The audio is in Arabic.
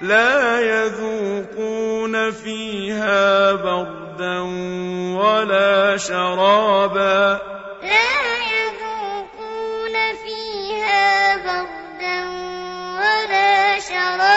لا يذوقون فيها بردا ولا شرابا. لا يذوقون فيها بردا ولا شرابا.